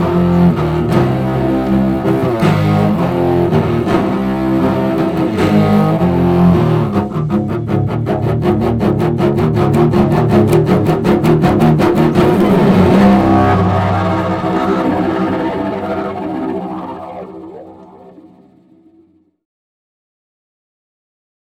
Amen.